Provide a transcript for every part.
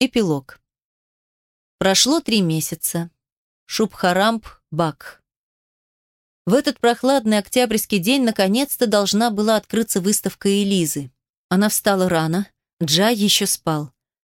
Эпилог. Прошло три месяца. Шубхарамп Бак. В этот прохладный октябрьский день наконец-то должна была открыться выставка Элизы. Она встала рано, Джай еще спал.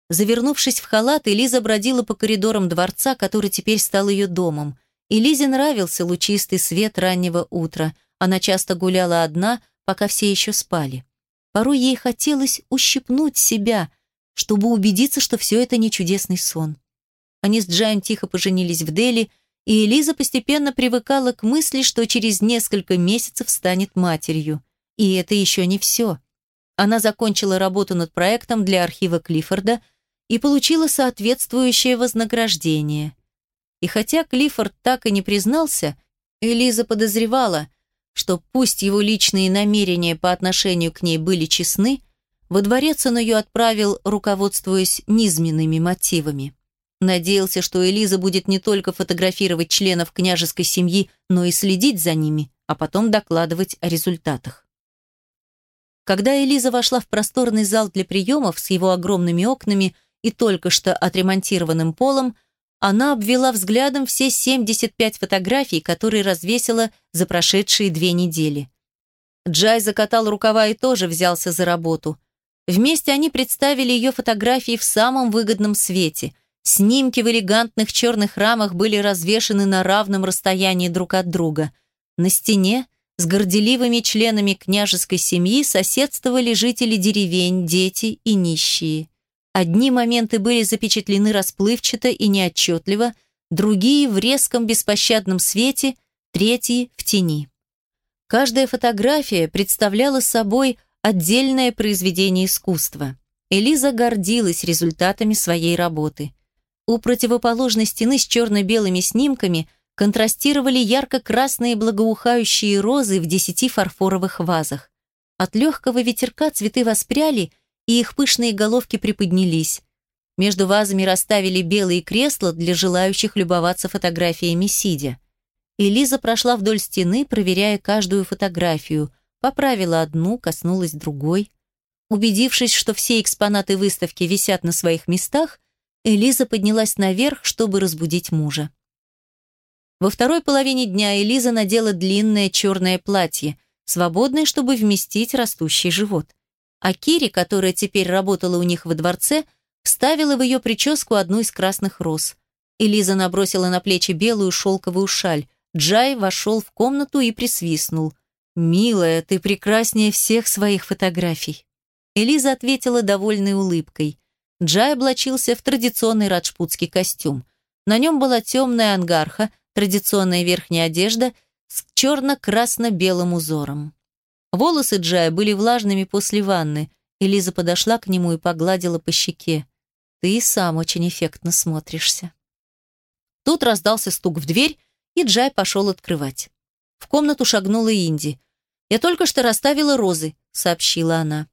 Завернувшись в халат, Элиза бродила по коридорам дворца, который теперь стал ее домом. Элизе нравился лучистый свет раннего утра. Она часто гуляла одна, пока все еще спали. Порой ей хотелось ущипнуть себя – чтобы убедиться, что все это не чудесный сон. Они с Джаем тихо поженились в Дели, и Элиза постепенно привыкала к мысли, что через несколько месяцев станет матерью. И это еще не все. Она закончила работу над проектом для архива Клиффорда и получила соответствующее вознаграждение. И хотя Клиффорд так и не признался, Элиза подозревала, что пусть его личные намерения по отношению к ней были честны, во дворец он ее отправил, руководствуясь низменными мотивами. Надеялся, что Элиза будет не только фотографировать членов княжеской семьи, но и следить за ними, а потом докладывать о результатах. Когда Элиза вошла в просторный зал для приемов с его огромными окнами и только что отремонтированным полом, она обвела взглядом все 75 фотографий, которые развесила за прошедшие две недели. Джай закатал рукава и тоже взялся за работу – Вместе они представили ее фотографии в самом выгодном свете. Снимки в элегантных черных рамах были развешаны на равном расстоянии друг от друга. На стене с горделивыми членами княжеской семьи соседствовали жители деревень, дети и нищие. Одни моменты были запечатлены расплывчато и неотчетливо, другие в резком беспощадном свете, третьи в тени. Каждая фотография представляла собой – отдельное произведение искусства. Элиза гордилась результатами своей работы. У противоположной стены с черно-белыми снимками контрастировали ярко-красные благоухающие розы в десяти фарфоровых вазах. От легкого ветерка цветы воспряли, и их пышные головки приподнялись. Между вазами расставили белые кресла для желающих любоваться фотографиями сидя. Элиза прошла вдоль стены, проверяя каждую фотографию – поправила одну, коснулась другой. Убедившись, что все экспонаты выставки висят на своих местах, Элиза поднялась наверх, чтобы разбудить мужа. Во второй половине дня Элиза надела длинное черное платье, свободное, чтобы вместить растущий живот. А Кири, которая теперь работала у них во дворце, вставила в ее прическу одну из красных роз. Элиза набросила на плечи белую шелковую шаль. Джай вошел в комнату и присвистнул. «Милая, ты прекраснее всех своих фотографий». Элиза ответила довольной улыбкой. Джай облачился в традиционный раджпутский костюм. На нем была темная ангарха, традиционная верхняя одежда с черно-красно-белым узором. Волосы Джая были влажными после ванны. Элиза подошла к нему и погладила по щеке. «Ты и сам очень эффектно смотришься». Тут раздался стук в дверь, и Джай пошел открывать. В комнату шагнула Инди. «Я только что расставила розы», — сообщила она.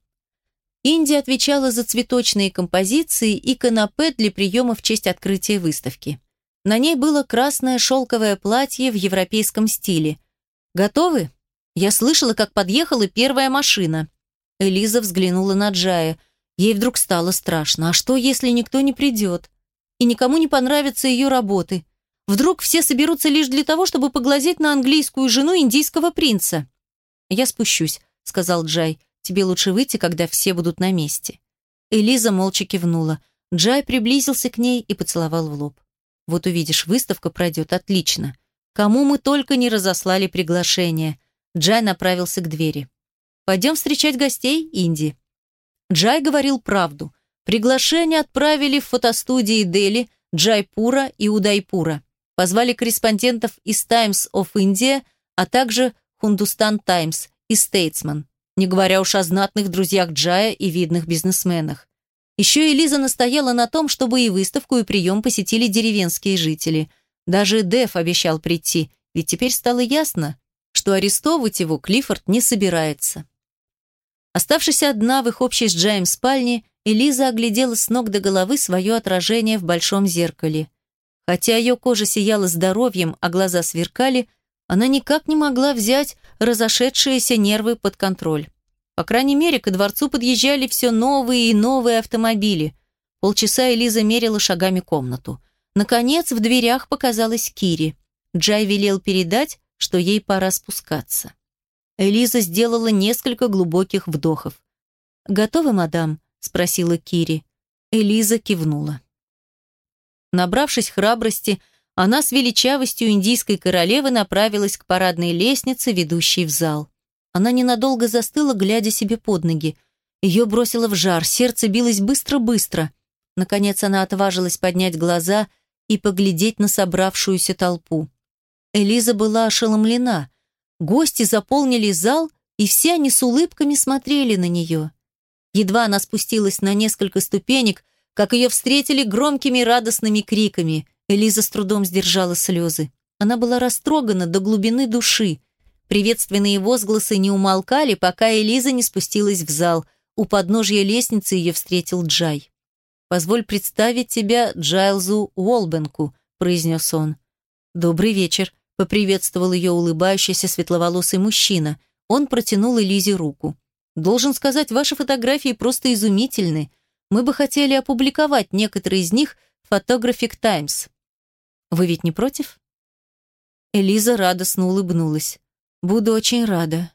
Инди отвечала за цветочные композиции и канапе для приема в честь открытия выставки. На ней было красное шелковое платье в европейском стиле. «Готовы?» Я слышала, как подъехала первая машина. Элиза взглянула на Джая. Ей вдруг стало страшно. А что, если никто не придет? И никому не понравятся ее работы? Вдруг все соберутся лишь для того, чтобы поглазеть на английскую жену индийского принца? «Я спущусь», — сказал Джай. «Тебе лучше выйти, когда все будут на месте». Элиза молча кивнула. Джай приблизился к ней и поцеловал в лоб. «Вот увидишь, выставка пройдет отлично. Кому мы только не разослали приглашение». Джай направился к двери. «Пойдем встречать гостей, Инди». Джай говорил правду. Приглашение отправили в фотостудии Дели, Джайпура и Удайпура. Позвали корреспондентов из Times of India, а также Hindustan Times и Statesman, не говоря уж о знатных друзьях Джая и видных бизнесменах. Еще Элиза настояла на том, чтобы и выставку, и прием посетили деревенские жители. Даже Деф обещал прийти, ведь теперь стало ясно, что арестовывать его Клиффорд не собирается. Оставшись одна в их общей с Джаем спальне, Элиза оглядела с ног до головы свое отражение в большом зеркале. Хотя ее кожа сияла здоровьем, а глаза сверкали, она никак не могла взять разошедшиеся нервы под контроль. По крайней мере, к дворцу подъезжали все новые и новые автомобили. Полчаса Элиза мерила шагами комнату. Наконец, в дверях показалась Кири. Джай велел передать, что ей пора спускаться. Элиза сделала несколько глубоких вдохов. «Готовы, мадам?» – спросила Кири. Элиза кивнула. Набравшись храбрости, она с величавостью индийской королевы направилась к парадной лестнице, ведущей в зал. Она ненадолго застыла, глядя себе под ноги. Ее бросило в жар, сердце билось быстро-быстро. Наконец она отважилась поднять глаза и поглядеть на собравшуюся толпу. Элиза была ошеломлена. Гости заполнили зал, и все они с улыбками смотрели на нее. Едва она спустилась на несколько ступенек, как ее встретили громкими радостными криками. Элиза с трудом сдержала слезы. Она была растрогана до глубины души. Приветственные возгласы не умолкали, пока Элиза не спустилась в зал. У подножья лестницы ее встретил Джай. «Позволь представить тебя Джайлзу Уолбенку», — произнес он. «Добрый вечер», — поприветствовал ее улыбающийся светловолосый мужчина. Он протянул Элизе руку. «Должен сказать, ваши фотографии просто изумительны. Мы бы хотели опубликовать некоторые из них в Photographic Times. Вы ведь не против?» Элиза радостно улыбнулась. «Буду очень рада».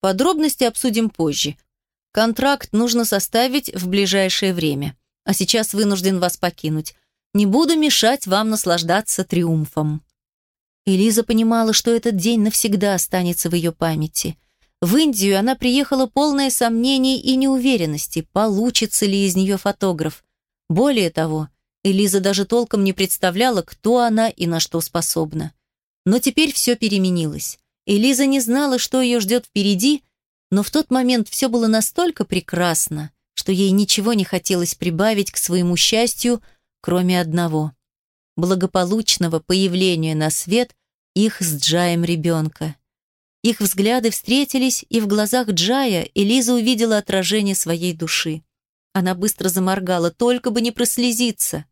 Подробности обсудим позже. Контракт нужно составить в ближайшее время а сейчас вынужден вас покинуть. Не буду мешать вам наслаждаться триумфом». Элиза понимала, что этот день навсегда останется в ее памяти. В Индию она приехала полная сомнений и неуверенности, получится ли из нее фотограф. Более того, Элиза даже толком не представляла, кто она и на что способна. Но теперь все переменилось. Элиза не знала, что ее ждет впереди, но в тот момент все было настолько прекрасно, что ей ничего не хотелось прибавить к своему счастью, кроме одного – благополучного появления на свет их с Джаем ребенка. Их взгляды встретились, и в глазах Джая Элиза увидела отражение своей души. Она быстро заморгала, только бы не прослезиться.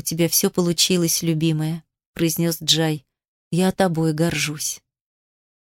«У тебя все получилось, любимая», – произнес Джай. «Я тобой горжусь».